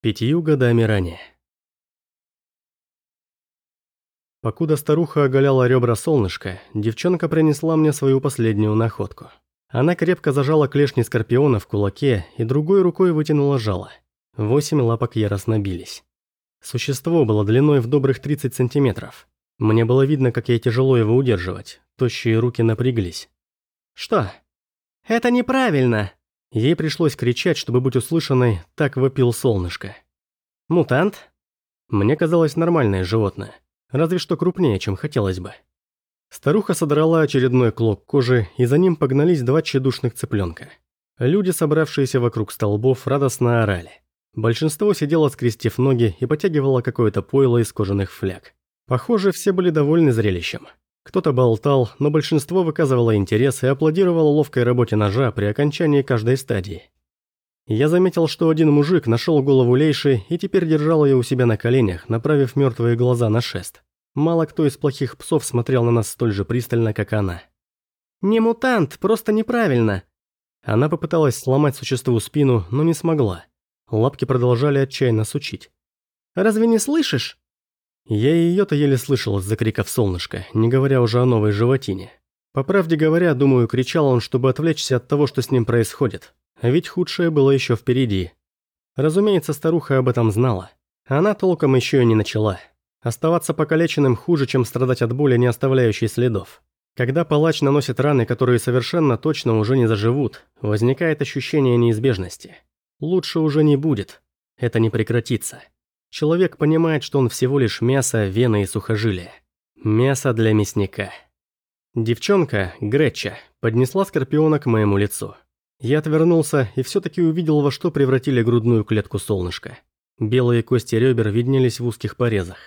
Пятью годами ранее. Покуда старуха оголяла ребра солнышка, девчонка принесла мне свою последнюю находку. Она крепко зажала клешни скорпиона в кулаке и другой рукой вытянула жало. Восемь лапок яростно бились. Существо было длиной в добрых 30 сантиметров. Мне было видно, как ей тяжело его удерживать. Тощие руки напряглись. «Что?» «Это неправильно!» Ей пришлось кричать, чтобы быть услышанной, так вопил солнышко. «Мутант?» Мне казалось нормальное животное, разве что крупнее, чем хотелось бы. Старуха содрала очередной клок кожи, и за ним погнались два тщедушных цыпленка. Люди, собравшиеся вокруг столбов, радостно орали. Большинство сидело скрестив ноги и потягивало какое-то пойло из кожаных фляг. Похоже, все были довольны зрелищем. Кто-то болтал, но большинство выказывало интерес и аплодировало ловкой работе ножа при окончании каждой стадии. Я заметил, что один мужик нашел голову Лейши и теперь держал ее у себя на коленях, направив мертвые глаза на шест. Мало кто из плохих псов смотрел на нас столь же пристально, как она. «Не мутант, просто неправильно!» Она попыталась сломать существу спину, но не смогла. Лапки продолжали отчаянно сучить. «Разве не слышишь?» Я ее-то еле слышал из-за криков солнышка, не говоря уже о новой животине. По правде говоря, думаю, кричал он, чтобы отвлечься от того, что с ним происходит. А ведь худшее было еще впереди. Разумеется, старуха об этом знала. Она толком еще и не начала. Оставаться покалеченным хуже, чем страдать от боли, не оставляющей следов. Когда палач наносит раны, которые совершенно точно уже не заживут, возникает ощущение неизбежности. Лучше уже не будет. Это не прекратится. Человек понимает, что он всего лишь мясо, вены и сухожилия. Мясо для мясника. Девчонка, Греча, поднесла скорпиона к моему лицу. Я отвернулся и все-таки увидел, во что превратили грудную клетку солнышка. Белые кости ребер виднелись в узких порезах.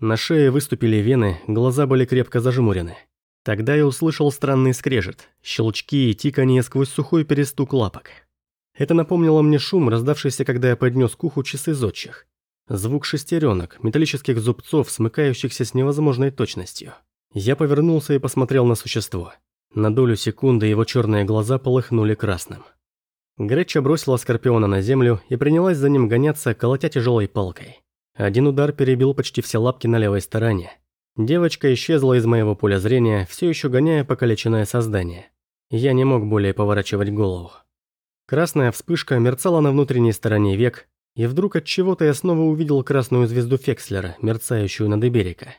На шее выступили вены, глаза были крепко зажмурены. Тогда я услышал странный скрежет, щелчки и тиканье сквозь сухой перестук лапок. Это напомнило мне шум, раздавшийся, когда я поднес к уху часы зодчих. Звук шестеренок, металлических зубцов, смыкающихся с невозможной точностью. Я повернулся и посмотрел на существо. На долю секунды его черные глаза полыхнули красным. Греча бросила Скорпиона на землю и принялась за ним гоняться, колотя тяжелой палкой. Один удар перебил почти все лапки на левой стороне. Девочка исчезла из моего поля зрения, все еще гоняя покалеченное создание. Я не мог более поворачивать голову. Красная вспышка мерцала на внутренней стороне век, и вдруг от чего-то я снова увидел красную звезду Фекслера, мерцающую над Иберика.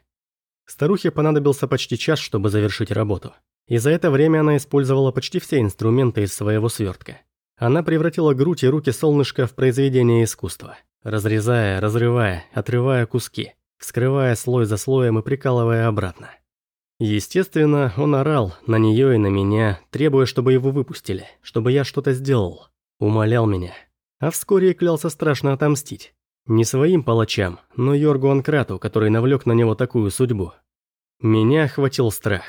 Старухе понадобился почти час, чтобы завершить работу. И за это время она использовала почти все инструменты из своего свертка. Она превратила грудь и руки солнышка в произведение искусства, разрезая, разрывая, отрывая куски, вскрывая слой за слоем и прикалывая обратно. Естественно, он орал на нее и на меня, требуя, чтобы его выпустили, чтобы я что-то сделал. Умолял меня, а вскоре клялся страшно отомстить. Не своим палачам, но Йоргу Анкрату, который навлек на него такую судьбу. Меня охватил страх.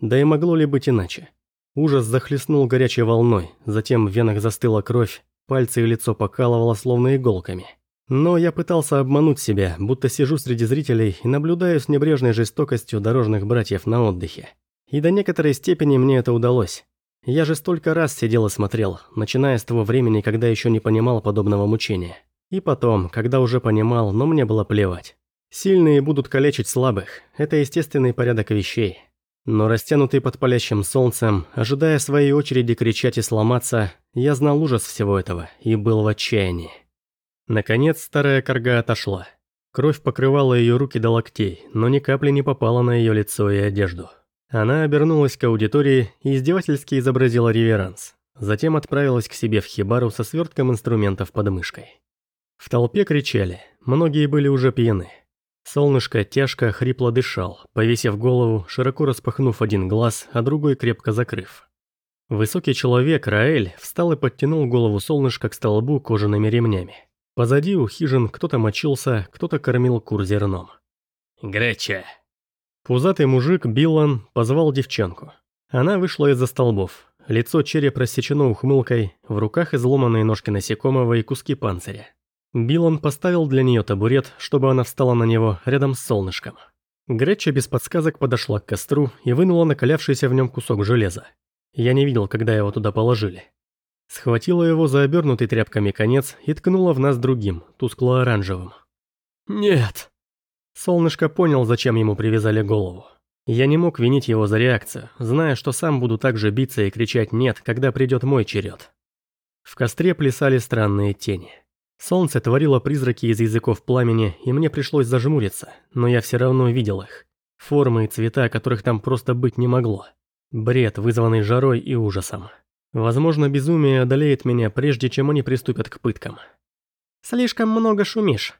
Да и могло ли быть иначе? Ужас захлестнул горячей волной, затем в венах застыла кровь, пальцы и лицо покалывало словно иголками. Но я пытался обмануть себя, будто сижу среди зрителей и наблюдаю с небрежной жестокостью дорожных братьев на отдыхе. И до некоторой степени мне это удалось. Я же столько раз сидел и смотрел, начиная с того времени, когда еще не понимал подобного мучения. И потом, когда уже понимал, но мне было плевать. Сильные будут калечить слабых, это естественный порядок вещей. Но растянутый под палящим солнцем, ожидая своей очереди кричать и сломаться, я знал ужас всего этого и был в отчаянии. Наконец старая корга отошла. Кровь покрывала ее руки до локтей, но ни капли не попала на ее лицо и одежду. Она обернулась к аудитории и издевательски изобразила реверанс. Затем отправилась к себе в хибару со свертком инструментов под мышкой. В толпе кричали, многие были уже пьяны. Солнышко тяжко, хрипло дышал, повесив голову, широко распахнув один глаз, а другой крепко закрыв. Высокий человек, Раэль, встал и подтянул голову солнышка к столбу кожаными ремнями. Позади у хижин кто-то мочился, кто-то кормил кур зерном. «Греча!» Пузатый мужик, Биллан, позвал девчонку. Она вышла из-за столбов. Лицо череп рассечено ухмылкой, в руках изломанные ножки насекомого и куски панциря. Биллан поставил для нее табурет, чтобы она встала на него рядом с солнышком. Греча без подсказок подошла к костру и вынула накалявшийся в нем кусок железа. Я не видел, когда его туда положили. Схватила его за обернутый тряпками конец и ткнула в нас другим, тускло-оранжевым. «Нет!» Солнышко понял, зачем ему привязали голову. Я не мог винить его за реакцию, зная, что сам буду так же биться и кричать «нет», когда придет мой черед. В костре плясали странные тени. Солнце творило призраки из языков пламени, и мне пришлось зажмуриться, но я все равно видел их. Формы и цвета, которых там просто быть не могло. Бред, вызванный жарой и ужасом. Возможно, безумие одолеет меня, прежде чем они приступят к пыткам. «Слишком много шумишь».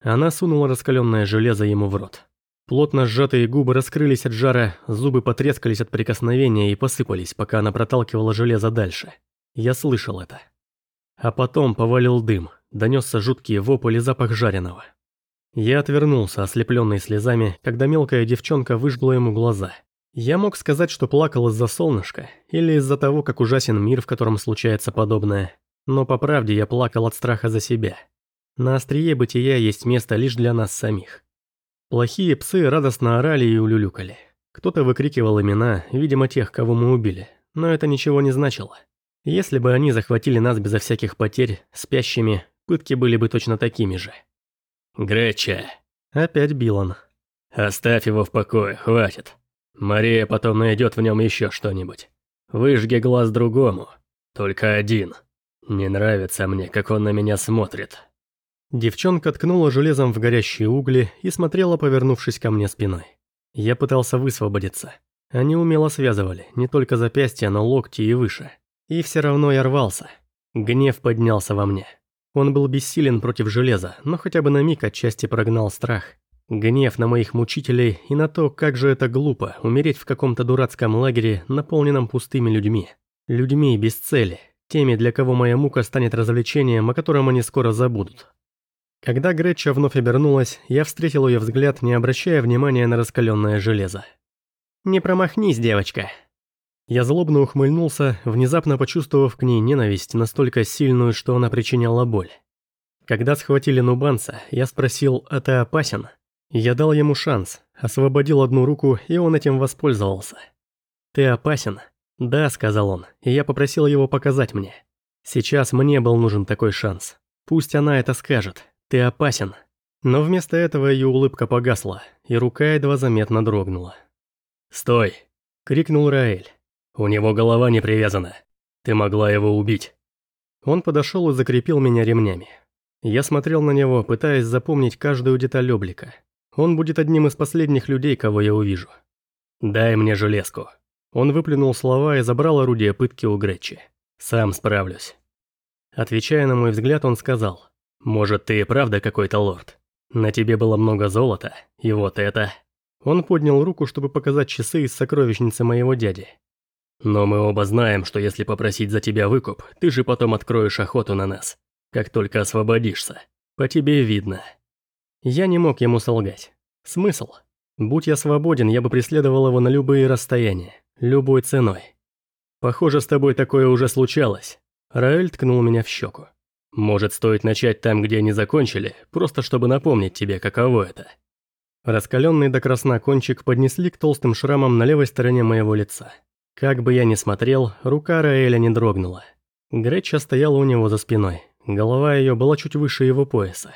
Она сунула раскаленное железо ему в рот. Плотно сжатые губы раскрылись от жара, зубы потрескались от прикосновения и посыпались, пока она проталкивала железо дальше. Я слышал это. А потом повалил дым, донесся жуткий вопль и запах жареного. Я отвернулся, ослепленный слезами, когда мелкая девчонка выжгла ему глаза. Я мог сказать, что плакал из-за солнышка, или из-за того, как ужасен мир, в котором случается подобное, но по правде я плакал от страха за себя. На острие бытия есть место лишь для нас самих. Плохие псы радостно орали и улюлюкали. Кто-то выкрикивал имена, видимо, тех, кого мы убили, но это ничего не значило. Если бы они захватили нас безо всяких потерь, спящими, пытки были бы точно такими же. «Греча!» Опять Билан. «Оставь его в покое, хватит. Мария потом найдет в нем еще что-нибудь. Выжги глаз другому. Только один. Не нравится мне, как он на меня смотрит». Девчонка ткнула железом в горящие угли и смотрела, повернувшись ко мне спиной. Я пытался высвободиться. Они умело связывали, не только запястья, но локти и выше. И все равно я рвался. Гнев поднялся во мне. Он был бессилен против железа, но хотя бы на миг отчасти прогнал страх. Гнев на моих мучителей и на то, как же это глупо умереть в каком-то дурацком лагере, наполненном пустыми людьми. Людьми без цели, теми, для кого моя мука станет развлечением, о котором они скоро забудут. Когда Гретча вновь обернулась, я встретил ее взгляд, не обращая внимания на раскаленное железо. «Не промахнись, девочка», я злобно ухмыльнулся, внезапно почувствовав к ней ненависть настолько сильную, что она причиняла боль. Когда схватили нубанца, я спросил, а ты опасен? Я дал ему шанс, освободил одну руку, и он этим воспользовался. «Ты опасен?» «Да», — сказал он, и я попросил его показать мне. Сейчас мне был нужен такой шанс. Пусть она это скажет. «Ты опасен». Но вместо этого ее улыбка погасла, и рука едва заметно дрогнула. «Стой!» — крикнул Раэль. У него голова не привязана. Ты могла его убить. Он подошел и закрепил меня ремнями. Я смотрел на него, пытаясь запомнить каждую деталь облика. Он будет одним из последних людей, кого я увижу. «Дай мне железку». Он выплюнул слова и забрал орудие пытки у Гречи. «Сам справлюсь». Отвечая на мой взгляд, он сказал. «Может, ты и правда какой-то лорд? На тебе было много золота, и вот это...» Он поднял руку, чтобы показать часы из сокровищницы моего дяди. Но мы оба знаем, что если попросить за тебя выкуп, ты же потом откроешь охоту на нас. Как только освободишься. По тебе видно. Я не мог ему солгать. Смысл? Будь я свободен, я бы преследовал его на любые расстояния. Любой ценой. Похоже, с тобой такое уже случалось. Раэль ткнул меня в щеку. Может, стоит начать там, где они закончили, просто чтобы напомнить тебе, каково это. Раскаленный до красна кончик поднесли к толстым шрамам на левой стороне моего лица. Как бы я ни смотрел, рука Раэля не дрогнула. Греча стояла у него за спиной, голова ее была чуть выше его пояса.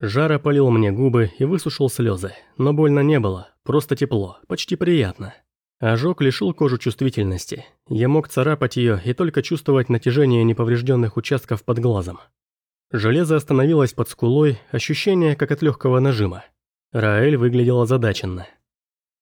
Жар опалил мне губы и высушил слезы, но больно не было, просто тепло, почти приятно. Ожог лишил кожу чувствительности, я мог царапать ее и только чувствовать натяжение неповрежденных участков под глазом. Железо остановилось под скулой, ощущение как от легкого нажима. Раэль выглядел озадаченно.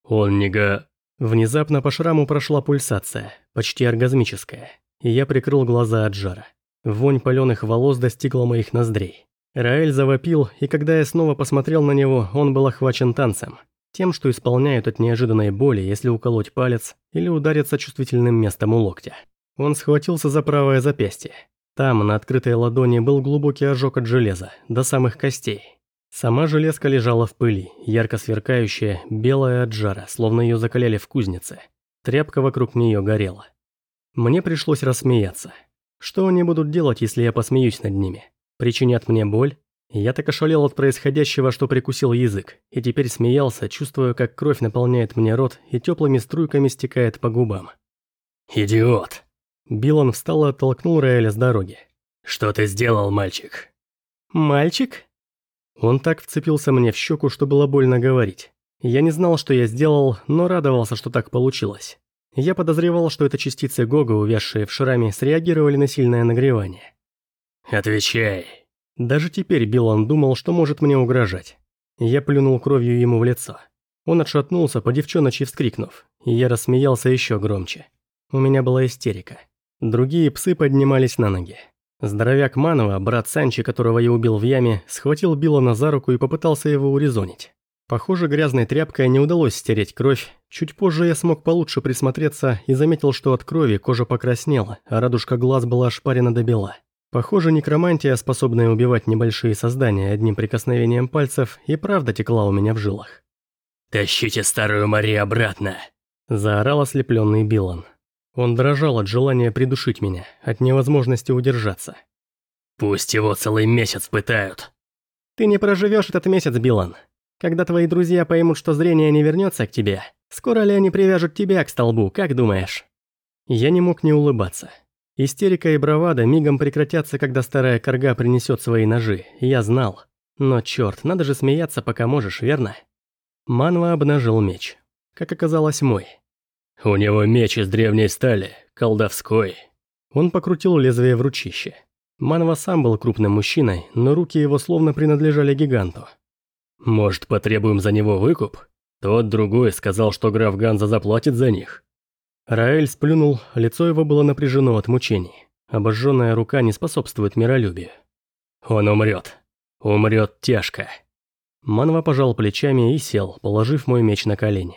«Он не га...» Внезапно по шраму прошла пульсация, почти оргазмическая, и я прикрыл глаза от жара. Вонь паленых волос достигла моих ноздрей. Раэль завопил, и когда я снова посмотрел на него, он был охвачен танцем. Тем, что исполняют от неожиданной боли, если уколоть палец или удариться чувствительным местом у локтя. Он схватился за правое запястье. Там, на открытой ладони, был глубокий ожог от железа, до самых костей. Сама железка лежала в пыли, ярко сверкающая, белая от жара, словно ее закаляли в кузнице. Тряпка вокруг нее горела. Мне пришлось рассмеяться. Что они будут делать, если я посмеюсь над ними? Причинят мне боль? Я так ошалел от происходящего, что прикусил язык, и теперь смеялся, чувствуя, как кровь наполняет мне рот и теплыми струйками стекает по губам. «Идиот!» Билан встал и оттолкнул Раэля с дороги. «Что ты сделал, мальчик?» «Мальчик?» Он так вцепился мне в щеку, что было больно говорить. Я не знал, что я сделал, но радовался, что так получилось. Я подозревал, что это частицы Гога, увязшие в шраме, среагировали на сильное нагревание. «Отвечай!» Даже теперь Билан думал, что может мне угрожать. Я плюнул кровью ему в лицо. Он отшатнулся, по девчоночи вскрикнув, и я рассмеялся еще громче. У меня была истерика. Другие псы поднимались на ноги. Здоровяк Манова, брат Санчи, которого я убил в яме, схватил Билана за руку и попытался его урезонить. Похоже, грязной тряпкой не удалось стереть кровь. Чуть позже я смог получше присмотреться и заметил, что от крови кожа покраснела, а радужка глаз была ошпарена до бела. Похоже, некромантия, способная убивать небольшие создания одним прикосновением пальцев, и правда текла у меня в жилах. «Тащите старую Мари обратно!» – заорал ослепленный Билан. Он дрожал от желания придушить меня, от невозможности удержаться. «Пусть его целый месяц пытают!» «Ты не проживешь этот месяц, Билан. Когда твои друзья поймут, что зрение не вернется к тебе, скоро ли они привяжут тебя к столбу, как думаешь?» Я не мог не улыбаться. Истерика и бравада мигом прекратятся, когда старая корга принесет свои ножи, я знал. Но черт, надо же смеяться, пока можешь, верно? Манва обнажил меч. Как оказалось, мой. «У него меч из древней стали, колдовской». Он покрутил лезвие в ручище. Манва сам был крупным мужчиной, но руки его словно принадлежали гиганту. «Может, потребуем за него выкуп? Тот другой сказал, что граф Ганза заплатит за них». Раэль сплюнул, лицо его было напряжено от мучений. Обожженная рука не способствует миролюбию. «Он умрет. Умрет тяжко». Манва пожал плечами и сел, положив мой меч на колени.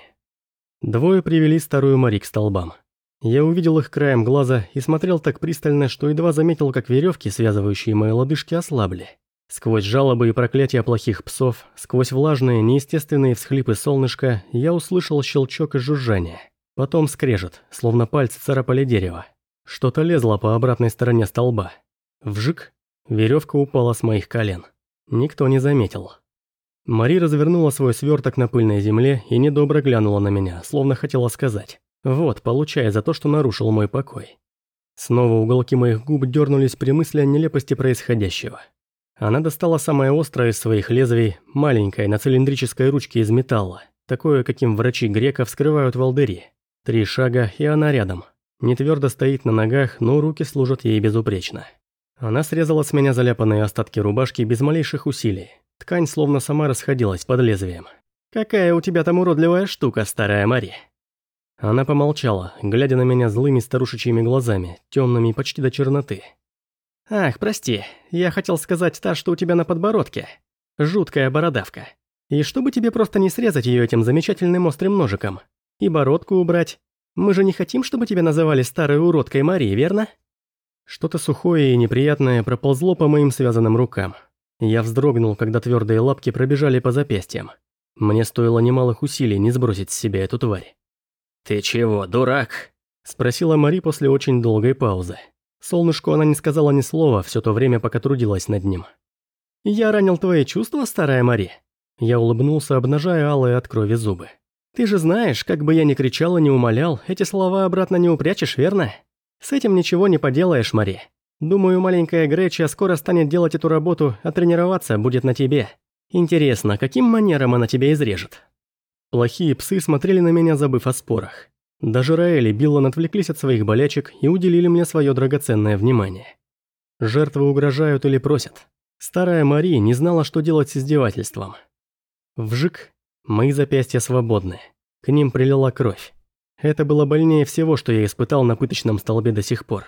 Двое привели старую Мари к столбам. Я увидел их краем глаза и смотрел так пристально, что едва заметил, как веревки, связывающие мои лодыжки, ослабли. Сквозь жалобы и проклятия плохих псов, сквозь влажные, неестественные всхлипы солнышка, я услышал щелчок и жужжание. Потом скрежет, словно пальцы царапали дерево. Что-то лезло по обратной стороне столба. Вжик, веревка упала с моих колен. Никто не заметил. Мари развернула свой сверток на пыльной земле и недобро глянула на меня, словно хотела сказать «Вот, получай за то, что нарушил мой покой». Снова уголки моих губ дернулись при мысли о нелепости происходящего. Она достала самое острое из своих лезвий, маленькое, на цилиндрической ручке из металла, такое, каким врачи грека вскрывают волдыри. Три шага, и она рядом. Не твердо стоит на ногах, но руки служат ей безупречно. Она срезала с меня заляпанные остатки рубашки без малейших усилий, Ткань словно сама расходилась под лезвием. «Какая у тебя там уродливая штука, старая Мари!» Она помолчала, глядя на меня злыми старушечьими глазами, темными почти до черноты. «Ах, прости, я хотел сказать та, что у тебя на подбородке. Жуткая бородавка. И чтобы тебе просто не срезать ее этим замечательным острым ножиком. И бородку убрать. Мы же не хотим, чтобы тебя называли старой уродкой Марии, верно?» Что-то сухое и неприятное проползло по моим связанным рукам. Я вздрогнул, когда твердые лапки пробежали по запястьям. Мне стоило немалых усилий не сбросить с себя эту тварь. «Ты чего, дурак?» – спросила Мари после очень долгой паузы. Солнышку она не сказала ни слова все то время, пока трудилась над ним. «Я ранил твои чувства, старая Мари?» Я улыбнулся, обнажая алые от крови зубы. «Ты же знаешь, как бы я ни кричал и не умолял, эти слова обратно не упрячешь, верно? С этим ничего не поделаешь, Мари. Думаю, маленькая Греча скоро станет делать эту работу, а тренироваться будет на тебе. Интересно, каким манером она тебя изрежет?» Плохие псы смотрели на меня, забыв о спорах. Даже Раэль и Биллан отвлеклись от своих болячек и уделили мне свое драгоценное внимание. Жертвы угрожают или просят. Старая Мари не знала, что делать с издевательством. Вжик, мои запястья свободны. К ним прилила кровь. Это было больнее всего, что я испытал на пыточном столбе до сих пор.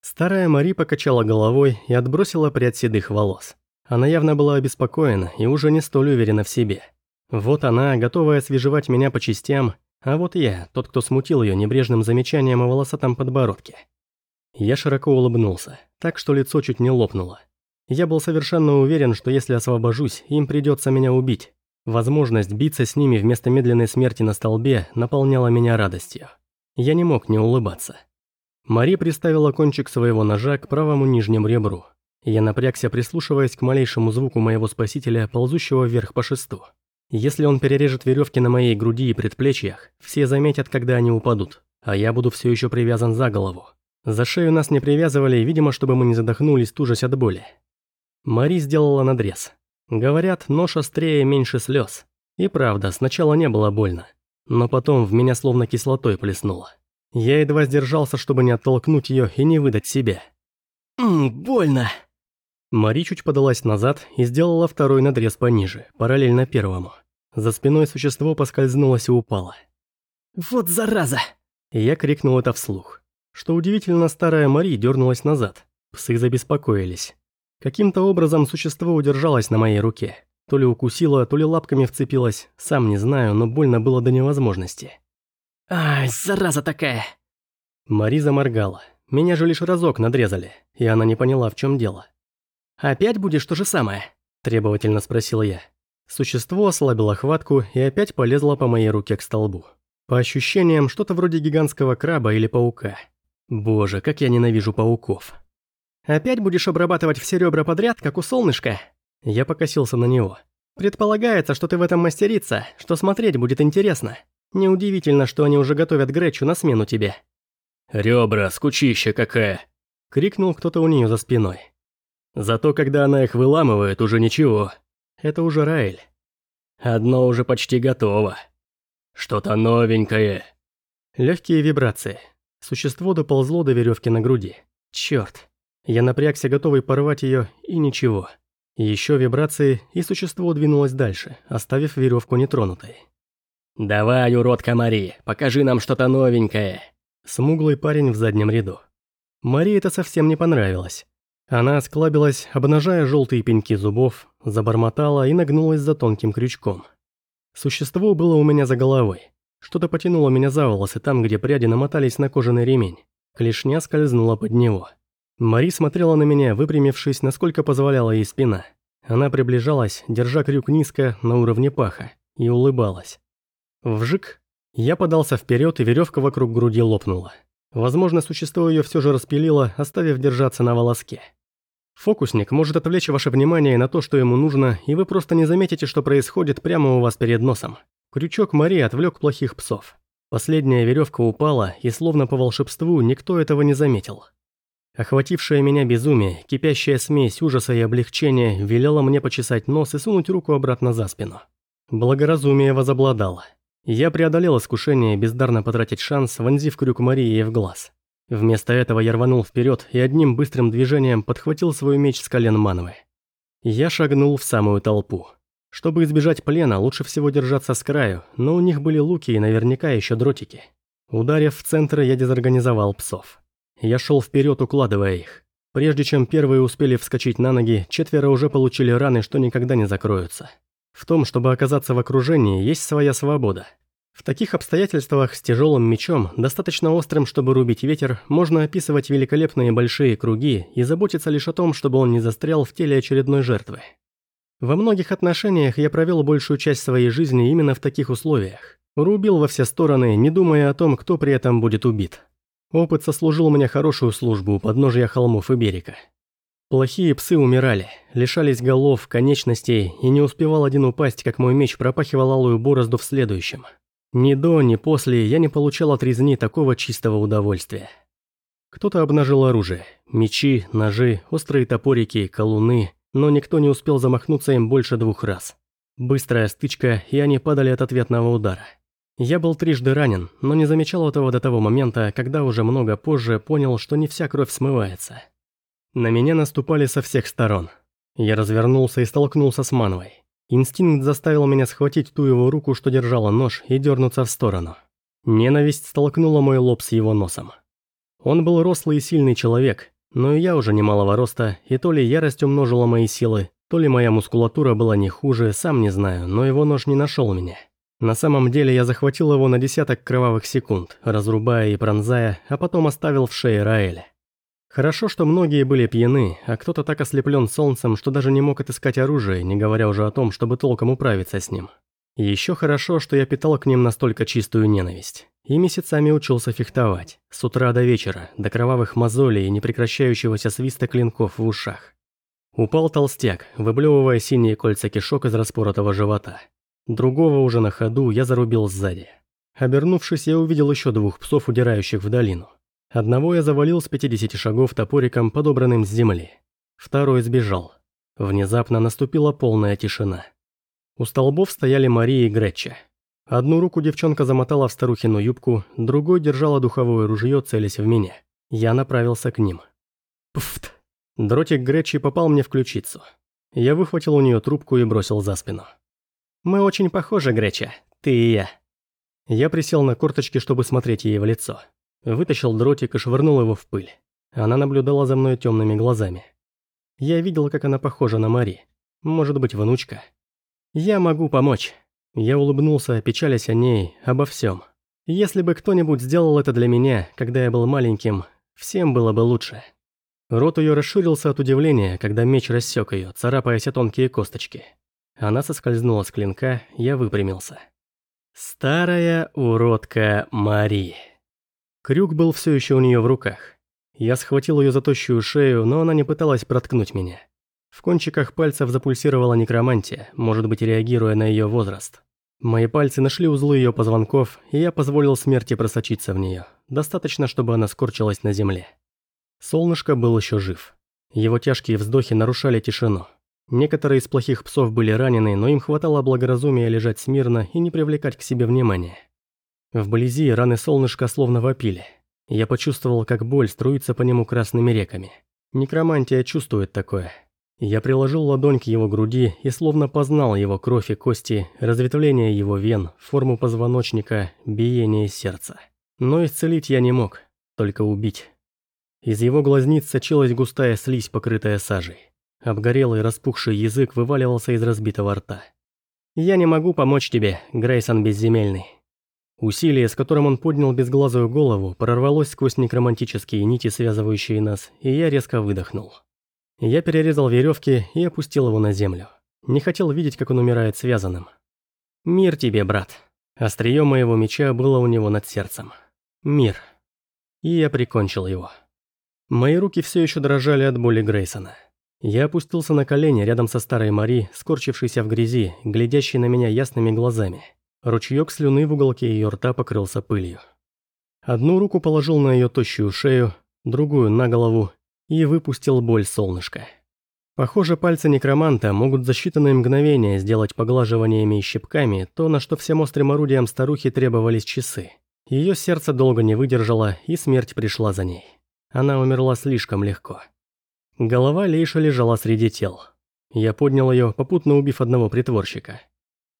Старая Мари покачала головой и отбросила прядь седых волос. Она явно была обеспокоена и уже не столь уверена в себе. Вот она, готовая свежевать меня по частям, а вот я, тот, кто смутил ее небрежным замечанием о волосатом подбородке. Я широко улыбнулся, так что лицо чуть не лопнуло. Я был совершенно уверен, что если освобожусь, им придется меня убить. Возможность биться с ними вместо медленной смерти на столбе наполняла меня радостью. Я не мог не улыбаться. Мари приставила кончик своего ножа к правому нижнему ребру. Я напрягся, прислушиваясь к малейшему звуку моего спасителя, ползущего вверх по шесту. Если он перережет веревки на моей груди и предплечьях, все заметят, когда они упадут, а я буду все еще привязан за голову. За шею нас не привязывали, видимо, чтобы мы не задохнулись, тужась от боли. Мари сделала надрез. Говорят, нож острее меньше слез. И правда, сначала не было больно. Но потом в меня словно кислотой плеснуло. Я едва сдержался, чтобы не оттолкнуть ее и не выдать себя. «Ммм, больно!» Мари чуть подалась назад и сделала второй надрез пониже, параллельно первому. За спиной существо поскользнулось и упало. «Вот зараза!» Я крикнул это вслух. Что удивительно, старая Мари дернулась назад. Псы забеспокоились. Каким-то образом существо удержалось на моей руке. То ли укусило, то ли лапками вцепилось, сам не знаю, но больно было до невозможности. «Ай, зараза такая!» Мари заморгала. Меня же лишь разок надрезали, и она не поняла, в чем дело. «Опять будешь то же самое?» – требовательно спросил я. Существо ослабило хватку и опять полезло по моей руке к столбу. По ощущениям, что-то вроде гигантского краба или паука. Боже, как я ненавижу пауков. «Опять будешь обрабатывать все ребра подряд, как у солнышка?» Я покосился на него. «Предполагается, что ты в этом мастерица, что смотреть будет интересно. Неудивительно, что они уже готовят Гречу на смену тебе». «Ребра, скучища какая!» — крикнул кто-то у нее за спиной. Зато когда она их выламывает, уже ничего. Это уже Раэль. Одно уже почти готово. Что-то новенькое. Легкие вибрации. Существо доползло до веревки на груди. Черт. Я напрягся, готовый порвать ее, и ничего. Еще вибрации, и существо двинулось дальше, оставив веревку нетронутой. «Давай, уродка Мари, покажи нам что-то новенькое!» Смуглый парень в заднем ряду. Марии это совсем не понравилось. Она осклабилась, обнажая желтые пеньки зубов, забормотала и нагнулась за тонким крючком. Существо было у меня за головой. Что-то потянуло меня за волосы там, где пряди намотались на кожаный ремень. Клешня скользнула под него. Мари смотрела на меня, выпрямившись, насколько позволяла ей спина. Она приближалась, держа крюк низко, на уровне паха, и улыбалась. Вжик. Я подался вперед, и веревка вокруг груди лопнула. Возможно, существо ее все же распилило, оставив держаться на волоске. Фокусник может отвлечь ваше внимание на то, что ему нужно, и вы просто не заметите, что происходит прямо у вас перед носом. Крючок Мари отвлек плохих псов. Последняя веревка упала, и словно по волшебству никто этого не заметил. Охватившая меня безумие, кипящая смесь ужаса и облегчения велела мне почесать нос и сунуть руку обратно за спину. Благоразумие возобладало. Я преодолел искушение бездарно потратить шанс, вонзив крюк Марии в глаз. Вместо этого я рванул вперед и одним быстрым движением подхватил свой меч с колен Мановой. Я шагнул в самую толпу. Чтобы избежать плена, лучше всего держаться с краю, но у них были луки и наверняка еще дротики. Ударив в центр, я дезорганизовал псов. Я шел вперед, укладывая их. Прежде чем первые успели вскочить на ноги, четверо уже получили раны, что никогда не закроются. В том, чтобы оказаться в окружении, есть своя свобода. В таких обстоятельствах с тяжелым мечом, достаточно острым, чтобы рубить ветер, можно описывать великолепные большие круги и заботиться лишь о том, чтобы он не застрял в теле очередной жертвы. Во многих отношениях я провел большую часть своей жизни именно в таких условиях. Рубил во все стороны, не думая о том, кто при этом будет убит. Опыт сослужил мне хорошую службу у подножия холмов и берега. Плохие псы умирали, лишались голов, конечностей, и не успевал один упасть, как мой меч пропахивал алую борозду в следующем – ни до, ни после я не получал от резни такого чистого удовольствия. Кто-то обнажил оружие. Мечи, ножи, острые топорики, колуны, но никто не успел замахнуться им больше двух раз. Быстрая стычка, и они падали от ответного удара. Я был трижды ранен, но не замечал этого до того момента, когда уже много позже понял, что не вся кровь смывается. На меня наступали со всех сторон. Я развернулся и столкнулся с Мановой. Инстинкт заставил меня схватить ту его руку, что держала нож, и дернуться в сторону. Ненависть столкнула мой лоб с его носом. Он был рослый и сильный человек, но и я уже немалого роста, и то ли ярость умножила мои силы, то ли моя мускулатура была не хуже, сам не знаю, но его нож не нашел меня. На самом деле я захватил его на десяток кровавых секунд, разрубая и пронзая, а потом оставил в шее Раэля. Хорошо, что многие были пьяны, а кто-то так ослеплен солнцем, что даже не мог отыскать оружие, не говоря уже о том, чтобы толком управиться с ним. Еще хорошо, что я питал к ним настолько чистую ненависть. И месяцами учился фехтовать, с утра до вечера, до кровавых мозолей и непрекращающегося свиста клинков в ушах. Упал толстяк, выблевывая синие кольца кишок из распоротого живота. Другого уже на ходу я зарубил сзади. Обернувшись, я увидел еще двух псов, удирающих в долину. Одного я завалил с 50 шагов топориком, подобранным с земли. Второй сбежал. Внезапно наступила полная тишина. У столбов стояли Мария и Гретча. Одну руку девчонка замотала в старухину юбку, другой держала духовое ружье, целясь в меня. Я направился к ним. Пфт. Дротик Гретчи попал мне в ключицу. Я выхватил у нее трубку и бросил за спину. «Мы очень похожи, Греча, ты и я». Я присел на корточки, чтобы смотреть ей в лицо. Вытащил дротик и швырнул его в пыль. Она наблюдала за мной темными глазами. Я видел, как она похожа на Мари. Может быть, внучка. «Я могу помочь». Я улыбнулся, печалясь о ней, обо всем. Если бы кто-нибудь сделал это для меня, когда я был маленьким, всем было бы лучше. Рот ее расширился от удивления, когда меч рассек ее, царапаясь о тонкие косточки. Она соскользнула с клинка, я выпрямился. Старая уродка Мари. Крюк был все еще у нее в руках. Я схватил ее за тощую шею, но она не пыталась проткнуть меня. В кончиках пальцев запульсировала некромантия, может быть, реагируя на ее возраст. Мои пальцы нашли узлы ее позвонков, и я позволил смерти просочиться в нее. Достаточно, чтобы она скорчилась на земле. Солнышко был еще жив. Его тяжкие вздохи нарушали тишину. Некоторые из плохих псов были ранены, но им хватало благоразумия лежать смирно и не привлекать к себе внимания. Вблизи раны солнышка словно вопили. Я почувствовал, как боль струится по нему красными реками. Некромантия чувствует такое. Я приложил ладонь к его груди и словно познал его кровь и кости, разветвление его вен, форму позвоночника, биение сердца. Но исцелить я не мог, только убить. Из его глазниц сочилась густая слизь, покрытая сажей. Обгорелый распухший язык вываливался из разбитого рта. «Я не могу помочь тебе, Грейсон Безземельный». Усилие, с которым он поднял безглазую голову, прорвалось сквозь некромантические нити, связывающие нас, и я резко выдохнул. Я перерезал веревки и опустил его на землю. Не хотел видеть, как он умирает связанным. «Мир тебе, брат». Острие моего меча было у него над сердцем. «Мир». И я прикончил его. Мои руки все еще дрожали от боли Грейсона. Я опустился на колени рядом со старой Мари, скорчившейся в грязи, глядящей на меня ясными глазами. Ручеек слюны в уголке ее рта покрылся пылью. Одну руку положил на ее тощую шею, другую на голову и выпустил боль солнышка. Похоже, пальцы некроманта могут за считанные мгновения сделать поглаживаниями и щипками то, на что всем острым орудием старухи требовались часы. Ее сердце долго не выдержало, и смерть пришла за ней. Она умерла слишком легко. Голова Лейша лежала среди тел. Я поднял ее, попутно убив одного притворщика.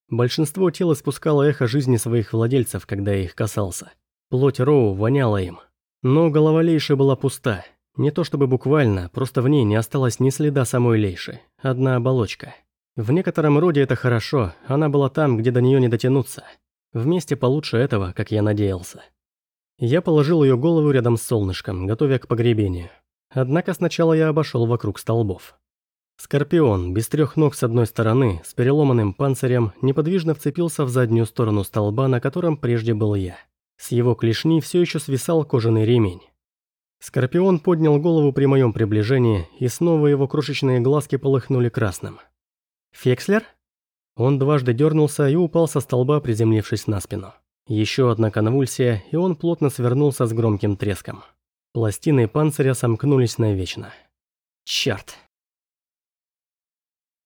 Большинство тел испускало эхо жизни своих владельцев, когда я их касался. Плоть Роу воняла им. Но голова Лейши была пуста, не то чтобы буквально, просто в ней не осталось ни следа самой Лейши, одна оболочка. В некотором роде это хорошо, она была там, где до нее не дотянуться. Вместе получше этого, как я надеялся. Я положил ее голову рядом с солнышком, готовя к погребению. Однако сначала я обошел вокруг столбов. Скорпион, без трех ног с одной стороны, с переломанным панцирем, неподвижно вцепился в заднюю сторону столба, на котором прежде был я. С его клешни все еще свисал кожаный ремень. Скорпион поднял голову при моем приближении, и снова его крошечные глазки полыхнули красным. «Фекслер?» Он дважды дернулся и упал со столба, приземлившись на спину. Еще одна конвульсия, и он плотно свернулся с громким треском. Пластины панциря сомкнулись навечно. Черт!